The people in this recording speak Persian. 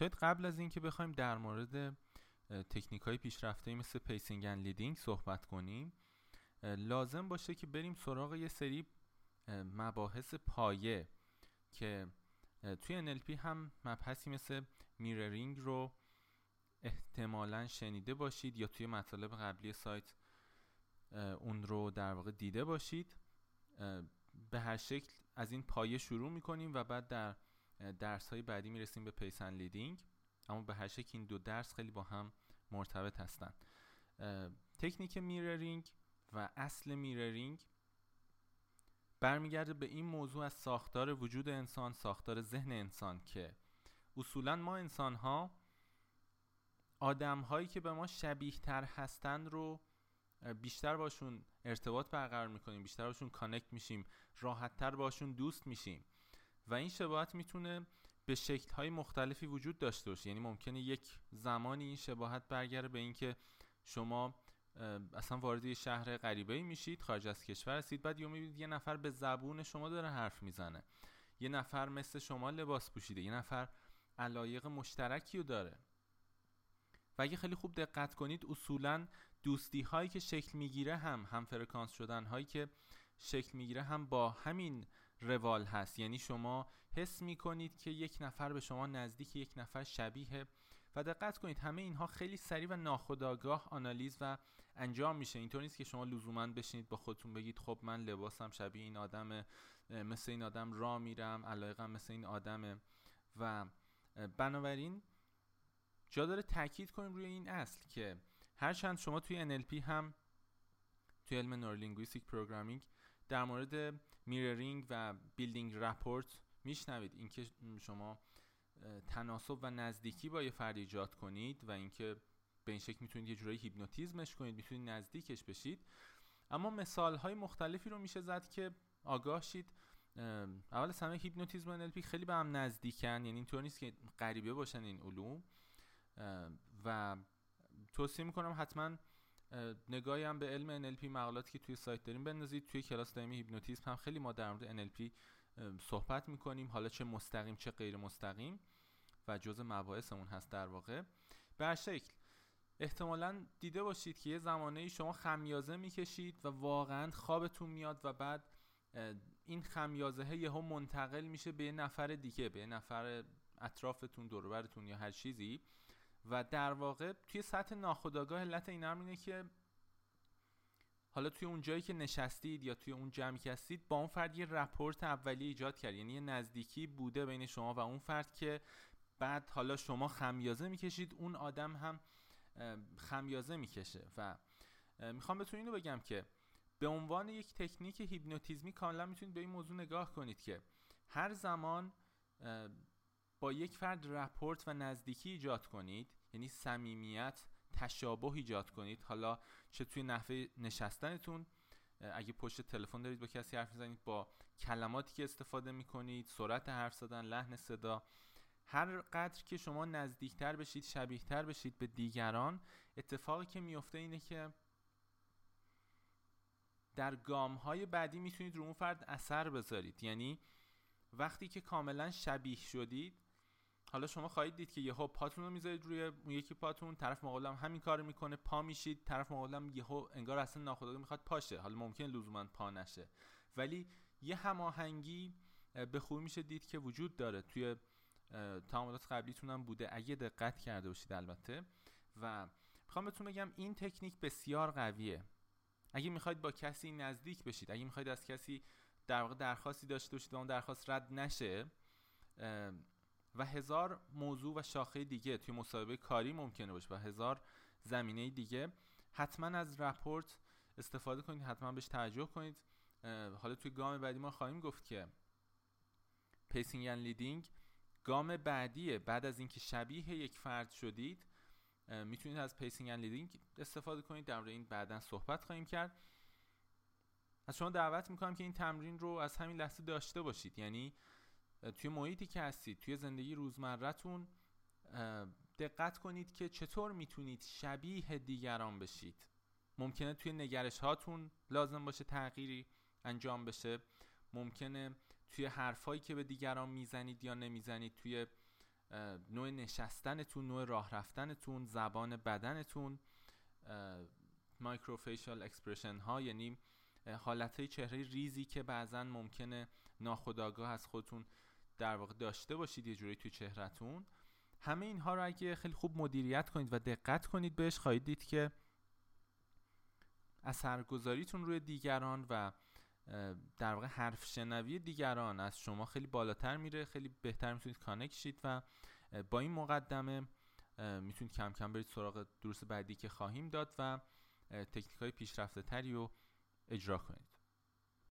شاید قبل از اینکه بخوایم در مورد تکنیک های پیشرفته مثل pacing and leading صحبت کنیم لازم باشه که بریم سراغ یه سری مباحث پایه که توی NLP هم مبحثی مثل mirroring رو احتمالا شنیده باشید یا توی مطالب قبلی سایت اون رو در واقع دیده باشید. به هر شکل از این پایه شروع می‌کنیم و بعد در درس های بعدی می‌رسیم به pacing leading اما به هر شکل این دو درس خیلی با هم مرتبط هستن. تکنیک mirroring و اصل mirroring برمیگرده به این موضوع از ساختار وجود انسان ساختار ذهن انسان که اصولا ما انسان ها آدم هایی که به ما شبیه تر هستند رو بیشتر باشون ارتباط برقرار می‌کنیم بیشتر باشون connect میشیم راحت تر باشون دوست میشیم. و این شباهت می‌تونه به شکل های مختلفی وجود داشته باشه. یعنی ممکنه یک زمانی این شباهت برگره به اینکه شما اصلا وارد یه شهر غریبه میشید خارج از کشور هستید بعد یه یه نفر به زبون شما داره حرف می‌زنه. یه نفر مثل شما لباس پوشیده یه نفر علایق مشترکی رو داره. و اگه خیلی خوب دقت کنید اصولا دوستی هایی که شکل می‌گیره هم هم فرکانس شدن هایی که شکل می‌گیره هم با همین روال هست. یعنی شما حس می‌کنید که یک نفر به شما نزدیک یک نفر شبیه. و دقت کنید همه اینها خیلی سریع و ناخودآگاه آنالیز و انجام میشه. اینطور نیست که شما لزوما بشینید با خودتون بگید خب من لباسم شبیه این آدم مثل این آدم را میرم علایقم مثل این آدمه. و بنابراین جا داره تاکید کنیم روی این اصل که هرچند شما توی NLP هم توی علم neuro-linguistic programming در مورد mirroring و building rapport میشنوید. اینکه شما تناسب و نزدیکی با یه فرد ایجاد کنید و اینکه به این شکل می‌تونید یه جورایی هیپنوتیزمش کنید می‌تونید نزدیکش بشید. اما مثال های مختلفی رو میشه زد که آگاه شید اول از همه هیپنوتیزم و NLP خیلی به هم نزدیکن یعنی اینطور نیست که غریبه باشن این علوم. و توصیه می‌کنم حتما نگاهی هم به علم NLP مقالاتی که توی سایت داریم بندازید. توی کلاس دائمی هیپنوتیزم هم خیلی ما در مورد NLP صحبت می‌کنیم. حالا چه مستقیم چه غیر مستقیم و جز مباحثمون هست در واقع. به شکل احتمالا دیده باشید که یه زمانه شما خمیازه می‌کشید و واقعا خوابتون میاد و بعد این خمیازه یهو منتقل میشه به یه نفر دیگه به یه نفر اطرافتون دوربرتون یا هر چیزی. و در واقع توی سطح ناخودآگاه علت این اینه که حالا توی اون جایی که نشستید یا توی اون جمعی که هستید با اون فرد یه رپورت اولیه ایجاد کرد. یعنی یه نزدیکی بوده بین شما و اون فرد که بعد حالا شما خمیازه می‌کشید اون آدم هم خمیازه می‌کشه. و می‌خوام بهتون اینو بگم که به عنوان یک تکنیک هیپنوتیزمی کاملا می‌تونید به این موضوع نگاه کنید که هر زمان با یک فرد رپورت و نزدیکی ایجاد کنید یعنی صمیمیت تشابه ایجاد کنید. حالا چه توی نحوه نشستنتون اگه پشت تلفن دارید با کسی حرف می‌زنید با کلماتی که استفاده می‌کنید سرعت حرف زدن لحن صدا هر قدر که شما نزدیکتر بشید شبیهتر بشید به دیگران اتفاقی که میفته اینه که در گام های بعدی می‌تونید رو اون فرد اثر بذارید. یعنی وقتی که کاملا شبیه شدید حالا شما خواهید دید که یهو پاتون رو می‌ذارید روی اون یکی پاتون طرف مقابلم همین کارو می‌کنه پا میشید طرف مقابلم یهو انگار اصلا ناخودآگاه می‌خواد پاشه. حالا ممکن لزوما پا نشه. ولی یه هماهنگی به خوبی میشه دید که وجود داره. توی تعاملات قبلیتون هم بوده. اگه دقت کرده باشید البته. و می‌خوام بهتون بگم این تکنیک بسیار قویه. اگه می‌خواید با کسی نزدیک بشید اگه می‌خواید از کسی در واقع درخواستی داشته باشید و اون درخواست رد نشه و هزار موضوع و شاخه دیگه توی مصاحبه کاری ممکنه باشه و هزار زمینه دیگه. حتما از رپورت استفاده کنید حتما بهش توجه کنید. حالا توی گام بعدی ما خواهیم گفت که pacing and leading گام بعدیه بعد از اینکه شبیه یک فرد شدید می‌تونید از pacing and leading استفاده کنید. در این بعدا صحبت خواهیم کرد. از شما دعوت می‌کنم که این تمرین رو از همین لحظه داشته باشید. یعنی توی محیطی که هستید توی زندگی روزمرتون دقت کنید که چطور می‌تونید شبیه دیگران بشید. ممکنه توی نگرش هاتون لازم باشه تغییری انجام بشه. ممکنه توی حرفایی که به دیگران می‌زنید یا نمی‌زنید توی نوع نشستنتون نوع راه رفتنتون زبان بدنتون micro facial expression ها یعنی حالت های چهره ریزی که بعضا ممکنه ناخداگاه از خودتون در واقع داشته باشید یه جوری توی چهرهتون همه اینها رو اگه خیلی خوب مدیریت کنید و دقت کنید بهش خواهید دید که اثرگذاریتون روی دیگران و در واقع حرف شنوی دیگران از شما خیلی بالاتر میره خیلی بهتر می‌تونید کانکت شید و با این مقدمه می‌تونید کم کم برید سراغ دروس بعدی که خواهیم داد و تکنیک های پیشرفته تری رو اجرا کنید.